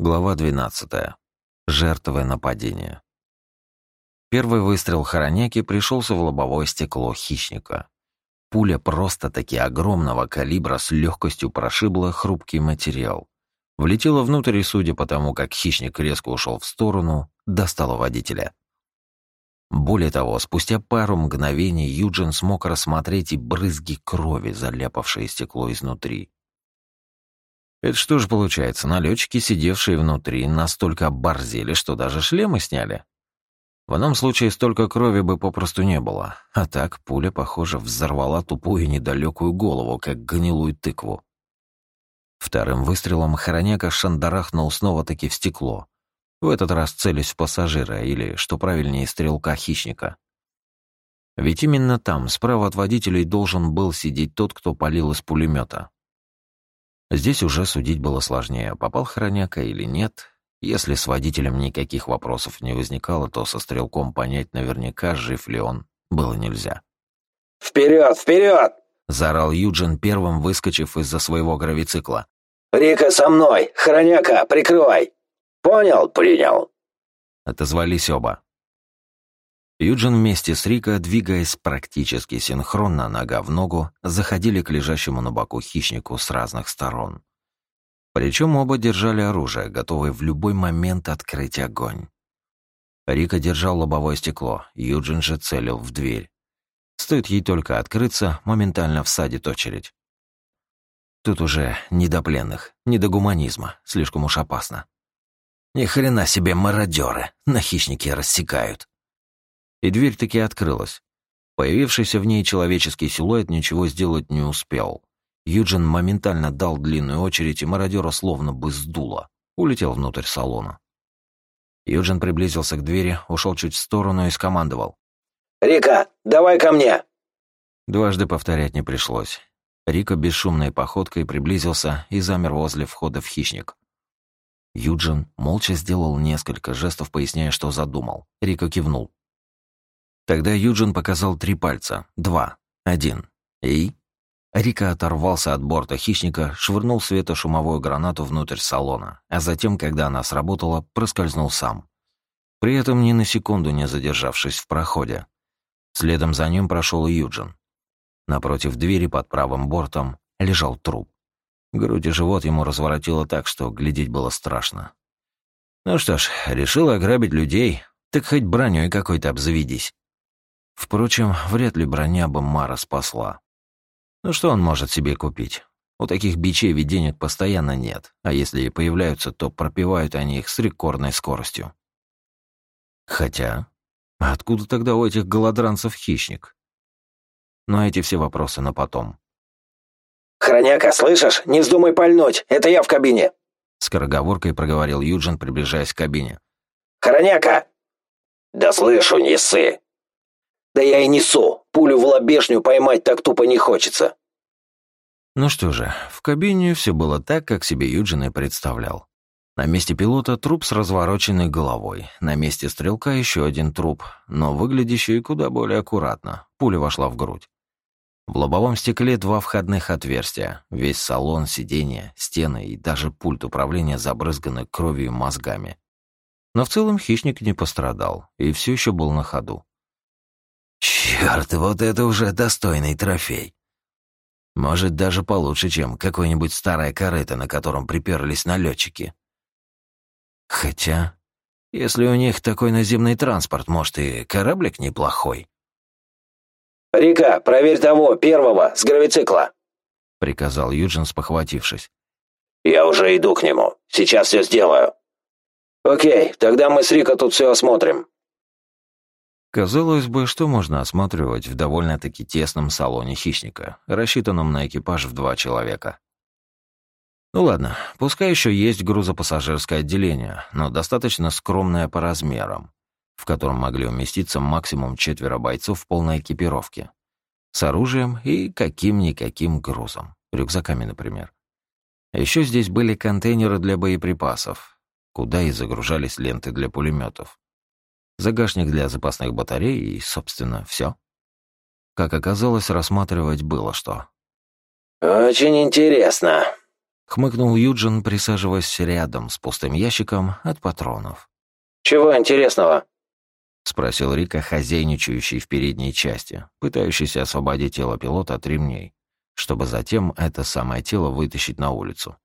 Глава 12. Жертвы нападения. Первый выстрел Хороняки пришелся в лобовое стекло хищника. Пуля просто-таки огромного калибра с легкостью прошибла хрупкий материал. Влетела внутрь судя по тому, как хищник резко ушел в сторону, достала водителя. Более того, спустя пару мгновений Юджин смог рассмотреть и брызги крови, заляпавшие стекло изнутри. Это что же получается, налетчики, сидевшие внутри, настолько оборзели, что даже шлемы сняли? В ином случае столько крови бы попросту не было. А так пуля, похоже, взорвала тупую недалекую голову, как гнилую тыкву. Вторым выстрелом Хороняка шандарахнул снова-таки в стекло. В этот раз целясь в пассажира, или, что правильнее, стрелка-хищника. Ведь именно там, справа от водителей, должен был сидеть тот, кто палил из пулемета. Здесь уже судить было сложнее, попал хроняка или нет. Если с водителем никаких вопросов не возникало, то со стрелком понять наверняка, жив ли он, было нельзя. «Вперед, вперед!» — заорал Юджин, первым выскочив из-за своего гравицикла. «Рика со мной! Хроняка, прикрывай!» «Понял, принял!» Отозвались оба. Юджин вместе с Рика, двигаясь практически синхронно нога в ногу, заходили к лежащему на боку хищнику с разных сторон. Причем оба держали оружие, готовые в любой момент открыть огонь. Рика держал лобовое стекло, Юджин же целил в дверь. Стоит ей только открыться, моментально всадит очередь. Тут уже не до пленных, не до гуманизма, слишком уж опасно. Ни хрена себе мародеры, на хищники рассекают и дверь таки открылась. Появившийся в ней человеческий силуэт ничего сделать не успел. Юджин моментально дал длинную очередь, и мародера словно бы сдуло. Улетел внутрь салона. Юджин приблизился к двери, ушел чуть в сторону и скомандовал. «Рика, давай ко мне!» Дважды повторять не пришлось. Рика бесшумной походкой приблизился и замер возле входа в хищник. Юджин молча сделал несколько жестов, поясняя, что задумал. Рика кивнул. Тогда Юджин показал три пальца. Два. Один. И... Рика оторвался от борта хищника, швырнул светошумовую гранату внутрь салона, а затем, когда она сработала, проскользнул сам. При этом ни на секунду не задержавшись в проходе. Следом за ним прошел Юджин. Напротив двери под правым бортом лежал труп. Грудь и живот ему разворотило так, что глядеть было страшно. Ну что ж, решил ограбить людей, так хоть броней какой-то обзаведись. Впрочем, вряд ли броня бы Мара спасла. Ну что он может себе купить? У таких бичей ведь денег постоянно нет, а если и появляются, то пропивают они их с рекордной скоростью. Хотя, откуда тогда у этих голодранцев хищник? Но эти все вопросы на потом. «Хроняка, слышишь? Не вздумай пальнуть, это я в кабине!» Скороговоркой проговорил Юджин, приближаясь к кабине. «Хроняка!» «Да слышу, не ссы!» Да я и несу. Пулю в лобешню поймать так тупо не хочется. Ну что же, в кабине все было так, как себе Юджин и представлял. На месте пилота труп с развороченной головой, на месте стрелка еще один труп, но выглядящий куда более аккуратно. Пуля вошла в грудь. В лобовом стекле два входных отверстия. Весь салон, сиденье, стены и даже пульт управления забрызганы кровью и мозгами. Но в целом хищник не пострадал и все еще был на ходу. Черт, вот это уже достойный трофей. Может, даже получше, чем какое-нибудь старое корыто, на котором приперлись налетчики. Хотя, если у них такой наземный транспорт, может, и кораблик неплохой. «Рика, проверь того, первого, с гравицикла», — приказал Юджин, спохватившись. «Я уже иду к нему. Сейчас все сделаю». «Окей, тогда мы с Рика тут все осмотрим. Казалось бы, что можно осматривать в довольно-таки тесном салоне хищника, рассчитанном на экипаж в два человека. Ну ладно, пускай еще есть грузопассажирское отделение, но достаточно скромное по размерам, в котором могли уместиться максимум четверо бойцов в полной экипировке. С оружием и каким-никаким грузом, рюкзаками, например. Еще здесь были контейнеры для боеприпасов, куда и загружались ленты для пулеметов загашник для запасных батарей и, собственно, все. Как оказалось, рассматривать было что. «Очень интересно», Хмыкнул Юджин, присаживаясь рядом с пустым ящиком от патронов. «Чего интересного?» — спросил Рика, хозяйничающий в передней части, пытающийся освободить тело пилота от ремней, чтобы затем это самое тело вытащить на улицу.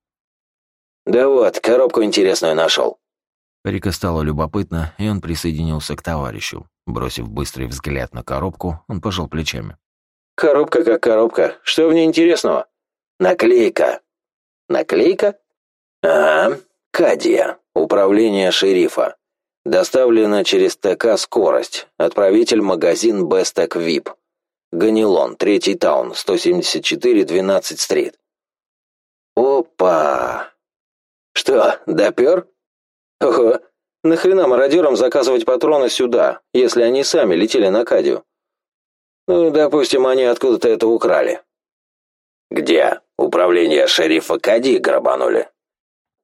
«Да вот, коробку интересную нашел. Рика стало любопытно, и он присоединился к товарищу. Бросив быстрый взгляд на коробку, он пожал плечами. «Коробка как коробка. Что в ней интересного?» «Наклейка». «Наклейка?» «Ага. Кадия. Управление шерифа. Доставлено через ТК «Скорость». Отправитель магазин «Бестек ВИП». Ганилон, третий таун, 174, 12 стрит. Опа! Что, допер? Ого, нахрена мародерам заказывать патроны сюда, если они сами летели на Кадию? Ну, допустим, они откуда-то это украли. Где? Управление шерифа Кади грабанули.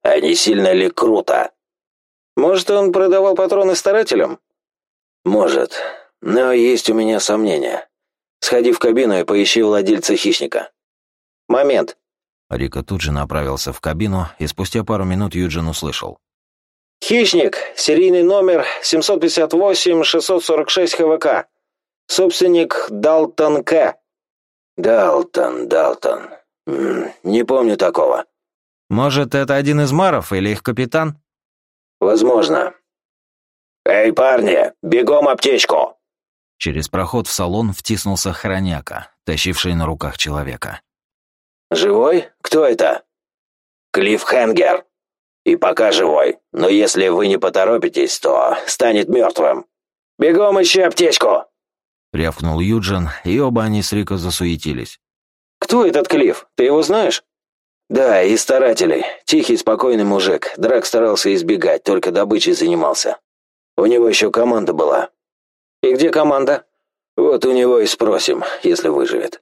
Не сильно ли круто? Может, он продавал патроны старателям? Может, но есть у меня сомнения. Сходи в кабину и поищи владельца хищника. Момент. Рика тут же направился в кабину, и спустя пару минут Юджин услышал. «Хищник, серийный номер 758-646 ХВК. Собственник Далтон К». «Далтон, Далтон. Не помню такого». «Может, это один из маров или их капитан?» «Возможно». «Эй, парни, бегом аптечку!» Через проход в салон втиснулся хроняка, тащивший на руках человека. «Живой? Кто это?» «Клифф Хенгер», и пока живой, но если вы не поторопитесь, то станет мертвым. Бегом ищи аптечку!» Рявкнул Юджин, и оба они с Рико засуетились. «Кто этот Клифф? Ты его знаешь?» «Да, из старателей. Тихий, спокойный мужик. Драк старался избегать, только добычей занимался. У него еще команда была». «И где команда?» «Вот у него и спросим, если выживет».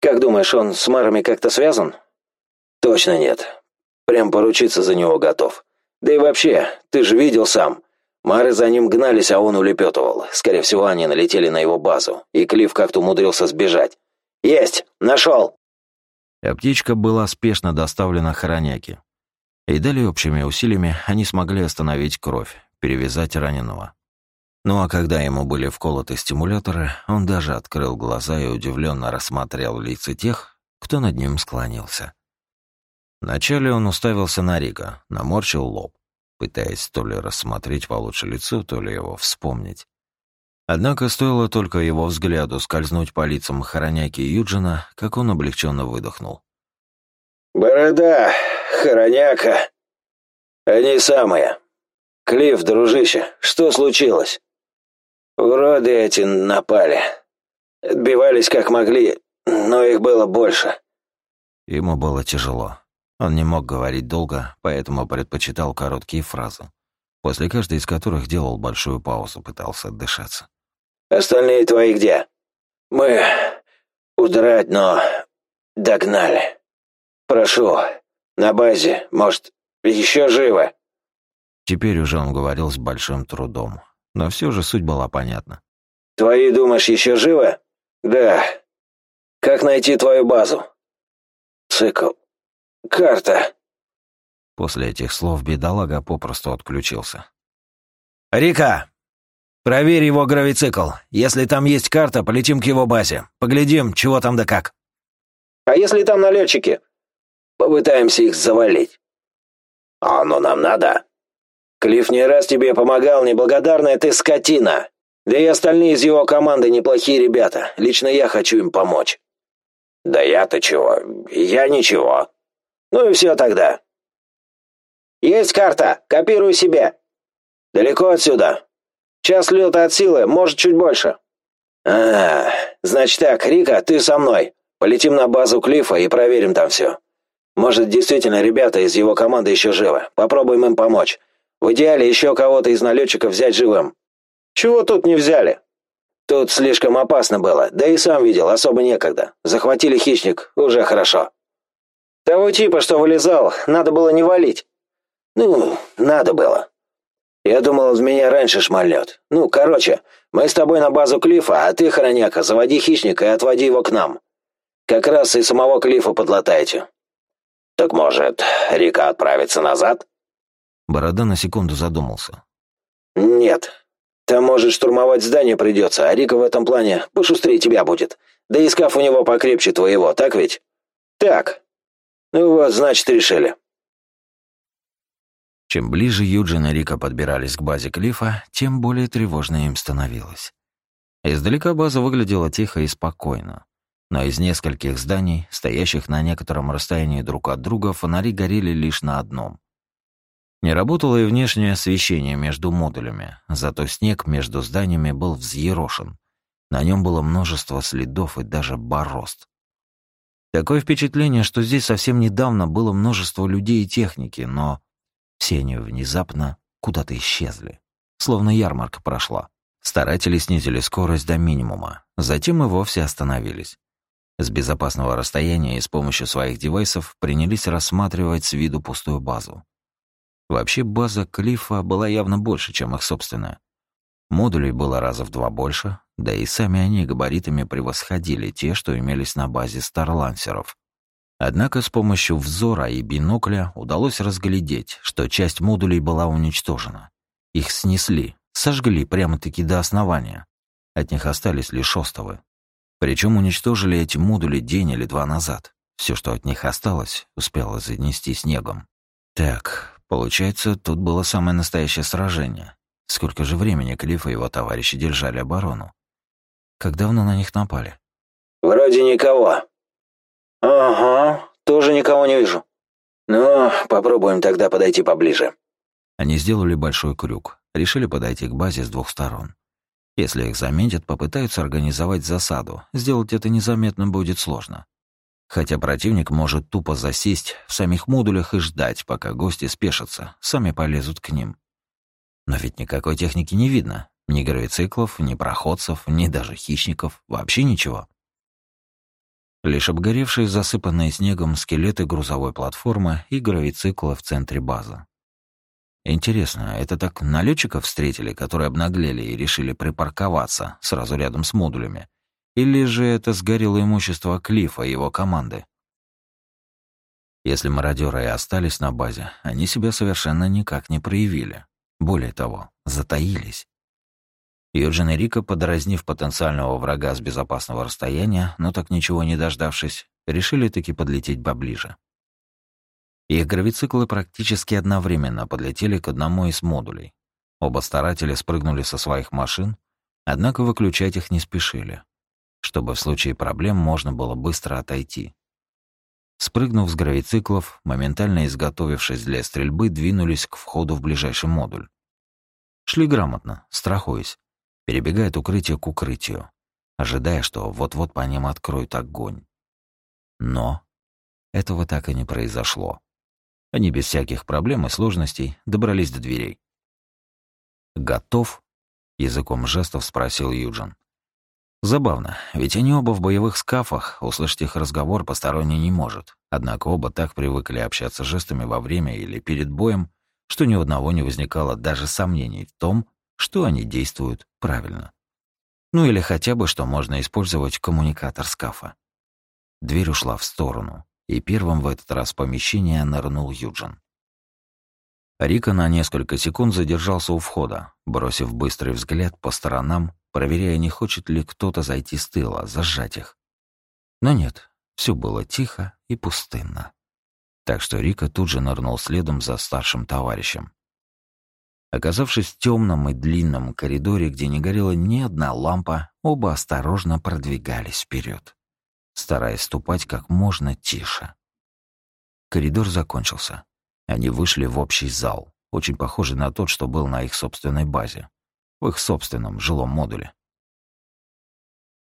«Как думаешь, он с Марами как-то связан?» «Точно нет. Прям поручиться за него готов. Да и вообще, ты же видел сам. Мары за ним гнались, а он улепетывал. Скорее всего, они налетели на его базу, и Клифф как-то умудрился сбежать. «Есть! Нашел!» Аптечка была спешно доставлена хороняке. И далее общими усилиями они смогли остановить кровь, перевязать раненого. Ну а когда ему были вколоты стимуляторы, он даже открыл глаза и удивленно рассмотрел лица тех, кто над ним склонился. Вначале он уставился на Рика, наморщил лоб, пытаясь то ли рассмотреть получше лицо, то ли его вспомнить. Однако стоило только его взгляду скользнуть по лицам хороняки Юджина, как он облегченно выдохнул. «Борода, хороняка. Они самые. Клифф, дружище, что случилось?» «Уроды эти напали. Отбивались как могли, но их было больше». Ему было тяжело. Он не мог говорить долго, поэтому предпочитал короткие фразы, после каждой из которых делал большую паузу, пытался отдышаться. «Остальные твои где?» «Мы... удрать, но... догнали. Прошу, на базе, может, еще живы?» Теперь уже он говорил с большим трудом, но все же суть была понятна. «Твои, думаешь, еще живы?» «Да. Как найти твою базу?» «Цикл. Карта!» После этих слов бедолага попросту отключился. «Рика! Проверь его гравицикл. Если там есть карта, полетим к его базе. Поглядим, чего там да как». «А если там налетчики?» «Попытаемся их завалить». «А оно нам надо?» «Клифф не раз тебе помогал, неблагодарная ты скотина. Да и остальные из его команды неплохие ребята. Лично я хочу им помочь». «Да я-то чего? Я ничего». Ну и все тогда. Есть карта, копирую себе. Далеко отсюда. Час лета от силы, может, чуть больше. А, значит так, Рика, ты со мной. Полетим на базу Клифа и проверим там все. Может, действительно ребята из его команды еще живы. Попробуем им помочь. В идеале еще кого-то из налетчиков взять живым. Чего тут не взяли? Тут слишком опасно было, да и сам видел, особо некогда. Захватили хищник, уже хорошо. Того типа, что вылезал, надо было не валить. Ну, надо было. Я думал, в меня раньше шмальнет. Ну, короче, мы с тобой на базу Клифа, а ты, хроняка, заводи хищника и отводи его к нам. Как раз и самого Клифа подлатайте. Так может, Рика отправится назад? Борода на секунду задумался. Нет. Там, может, штурмовать здание придется, а Рика в этом плане пошустрее тебя будет. Да и скаф у него покрепче твоего, так ведь? Так. Ну вот, значит, решили. Чем ближе Юджин и Рика подбирались к базе Клифа, тем более тревожно им становилось. Издалека база выглядела тихо и спокойно. Но из нескольких зданий, стоящих на некотором расстоянии друг от друга, фонари горели лишь на одном. Не работало и внешнее освещение между модулями, зато снег между зданиями был взъерошен. На нем было множество следов и даже борозд. Такое впечатление, что здесь совсем недавно было множество людей и техники, но все они внезапно куда-то исчезли. Словно ярмарка прошла. Старатели снизили скорость до минимума, затем и вовсе остановились. С безопасного расстояния и с помощью своих девайсов принялись рассматривать с виду пустую базу. Вообще база Клифа была явно больше, чем их собственная. Модулей было раза в два больше, да и сами они габаритами превосходили те, что имелись на базе старлансеров. Однако с помощью взора и бинокля удалось разглядеть, что часть модулей была уничтожена. Их снесли, сожгли прямо-таки до основания. От них остались лишь остовы. Причем уничтожили эти модули день или два назад. Все, что от них осталось, успело занести снегом. Так, получается, тут было самое настоящее сражение. Сколько же времени Клифф и его товарищи держали оборону? Как давно на них напали? «Вроде никого», «Ага, тоже никого не вижу. Ну, попробуем тогда подойти поближе». Они сделали большой крюк, решили подойти к базе с двух сторон. Если их заметят, попытаются организовать засаду. Сделать это незаметно будет сложно. Хотя противник может тупо засесть в самих модулях и ждать, пока гости спешатся, сами полезут к ним. Но ведь никакой техники не видно. Ни гравициклов, ни проходцев, ни даже хищников. Вообще ничего. Лишь обгоревшие, засыпанные снегом скелеты грузовой платформы и гравицикла в центре базы. Интересно, это так налетчиков встретили, которые обнаглели и решили припарковаться сразу рядом с модулями? Или же это сгорело имущество Клифа и его команды? Если мародеры и остались на базе, они себя совершенно никак не проявили. Более того, затаились. Юджин и Рика, подразнив потенциального врага с безопасного расстояния, но так ничего не дождавшись, решили таки подлететь поближе. Их гравициклы практически одновременно подлетели к одному из модулей. Оба старатели спрыгнули со своих машин, однако выключать их не спешили, чтобы в случае проблем можно было быстро отойти. Спрыгнув с гравициклов, моментально изготовившись для стрельбы, двинулись к входу в ближайший модуль. Шли грамотно, страхуясь, перебегает укрытие к укрытию, ожидая, что вот-вот по ним откроют огонь. Но этого так и не произошло. Они без всяких проблем и сложностей добрались до дверей. «Готов?» — языком жестов спросил Юджин. Забавно, ведь они оба в боевых скафах, услышать их разговор посторонний не может. Однако оба так привыкли общаться жестами во время или перед боем, что ни у одного не возникало даже сомнений в том, что они действуют правильно. Ну или хотя бы, что можно использовать коммуникатор скафа. Дверь ушла в сторону, и первым в этот раз в помещение нырнул Юджин. Рика на несколько секунд задержался у входа, бросив быстрый взгляд по сторонам, проверяя, не хочет ли кто-то зайти с тыла, зажать их. Но нет, все было тихо и пустынно. Так что Рика тут же нырнул следом за старшим товарищем. Оказавшись в темном и длинном коридоре, где не горела ни одна лампа, оба осторожно продвигались вперед, стараясь ступать как можно тише. Коридор закончился. Они вышли в общий зал, очень похожий на тот, что был на их собственной базе, в их собственном жилом модуле.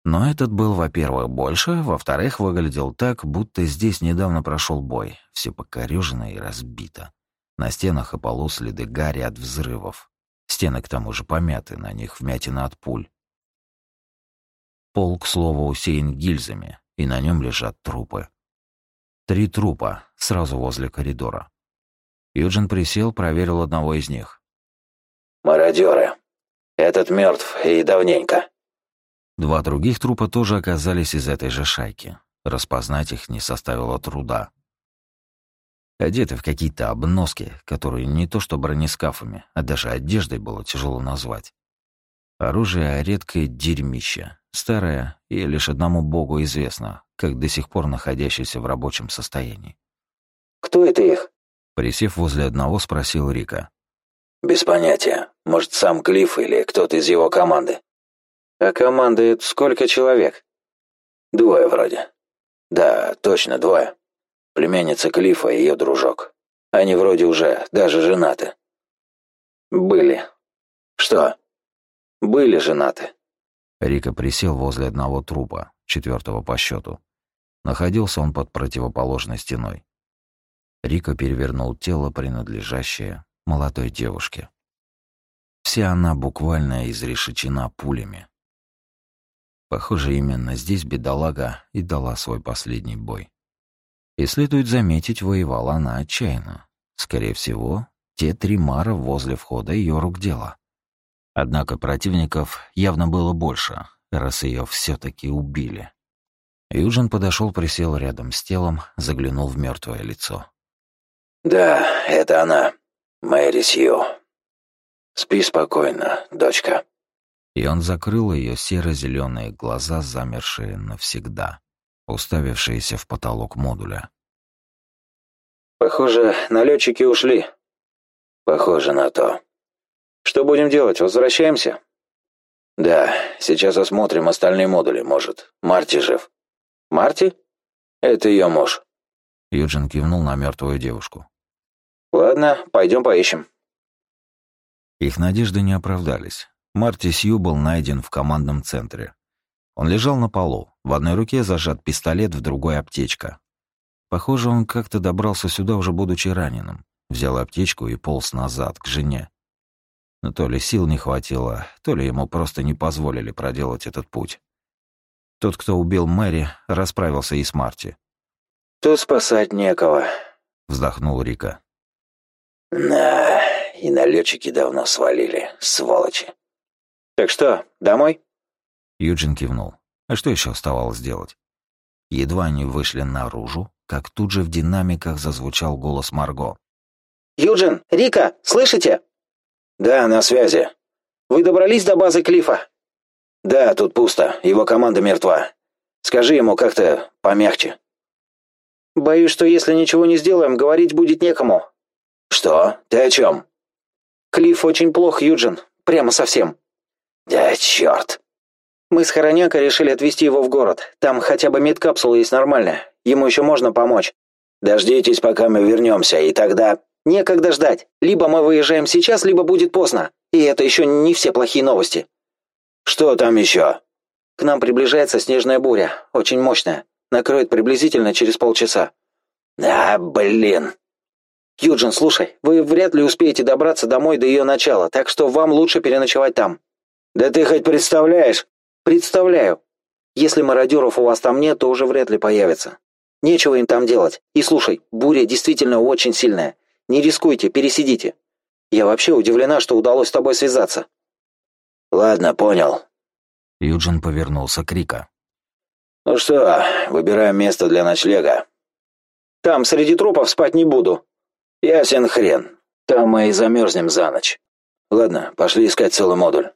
Но этот был, во-первых, больше, во-вторых, выглядел так, будто здесь недавно прошел бой, все покорёжено и разбито. На стенах и полу следы гари от взрывов. Стены к тому же помяты, на них вмятина от пуль. Пол, к слову, усеян гильзами, и на нем лежат трупы. Три трупа сразу возле коридора. Юджин присел, проверил одного из них. «Мародеры. Этот мертв и давненько». Два других трупа тоже оказались из этой же шайки. Распознать их не составило труда. Одеты в какие-то обноски, которые не то что бронескафами, а даже одеждой было тяжело назвать. Оружие — редкое дерьмище, старое и лишь одному богу известно, как до сих пор находящееся в рабочем состоянии. «Кто это их?» Присев возле одного, спросил Рика. «Без понятия. Может, сам Клифф или кто-то из его команды». «А команды сколько человек?» «Двое вроде». «Да, точно, двое. Племянница Клиффа и ее дружок. Они вроде уже даже женаты». «Были». «Что?» «Были женаты». Рика присел возле одного трупа, четвертого по счету. Находился он под противоположной стеной. Рика перевернул тело, принадлежащее молодой девушке. Вся она буквально изрешечена пулями. Похоже, именно здесь бедолага и дала свой последний бой. И следует заметить, воевала она отчаянно. Скорее всего, те три мара возле входа ее рук дело. Однако противников явно было больше, раз ее все таки убили. Юджин подошел, присел рядом с телом, заглянул в мертвое лицо. «Да, это она. Мэри Сью. Спи спокойно, дочка». И он закрыл ее серо-зеленые глаза, замершие навсегда, уставившиеся в потолок модуля. «Похоже, налетчики ушли». «Похоже на то». «Что будем делать? Возвращаемся?» «Да, сейчас осмотрим остальные модули, может. Марти жив». «Марти?» «Это ее муж». Юджин кивнул на мертвую девушку. «Ладно, пойдем поищем». Их надежды не оправдались. Марти Сью был найден в командном центре. Он лежал на полу, в одной руке зажат пистолет, в другой — аптечка. Похоже, он как-то добрался сюда, уже будучи раненым. Взял аптечку и полз назад, к жене. Но то ли сил не хватило, то ли ему просто не позволили проделать этот путь. Тот, кто убил Мэри, расправился и с Марти. «Тут спасать некого», — вздохнул Рика. «Да, и налетчики давно свалили, сволочи». «Так что, домой?» Юджин кивнул. А что еще оставалось делать? Едва они вышли наружу, как тут же в динамиках зазвучал голос Марго. «Юджин! Рика! Слышите?» «Да, на связи. Вы добрались до базы Клифа?» «Да, тут пусто. Его команда мертва. Скажи ему как-то помягче». «Боюсь, что если ничего не сделаем, говорить будет некому. «Что? Ты о чем?» «Клифф очень плох, Юджин. Прямо совсем». «Да черт!» «Мы с Хороняка решили отвезти его в город. Там хотя бы медкапсула есть нормальная. Ему еще можно помочь». «Дождитесь, пока мы вернемся, и тогда...» «Некогда ждать. Либо мы выезжаем сейчас, либо будет поздно. И это еще не все плохие новости». «Что там еще?» «К нам приближается снежная буря. Очень мощная. Накроет приблизительно через полчаса». «А, блин!» «Юджин, слушай, вы вряд ли успеете добраться домой до ее начала, так что вам лучше переночевать там». «Да ты хоть представляешь?» «Представляю. Если мародеров у вас там нет, то уже вряд ли появится. Нечего им там делать. И слушай, буря действительно очень сильная. Не рискуйте, пересидите. Я вообще удивлена, что удалось с тобой связаться». «Ладно, понял». Юджин повернулся к Рика. «Ну что, выбираем место для ночлега». «Там, среди трупов, спать не буду», Ясен хрен. Там мы и замерзнем за ночь. Ладно, пошли искать целый модуль.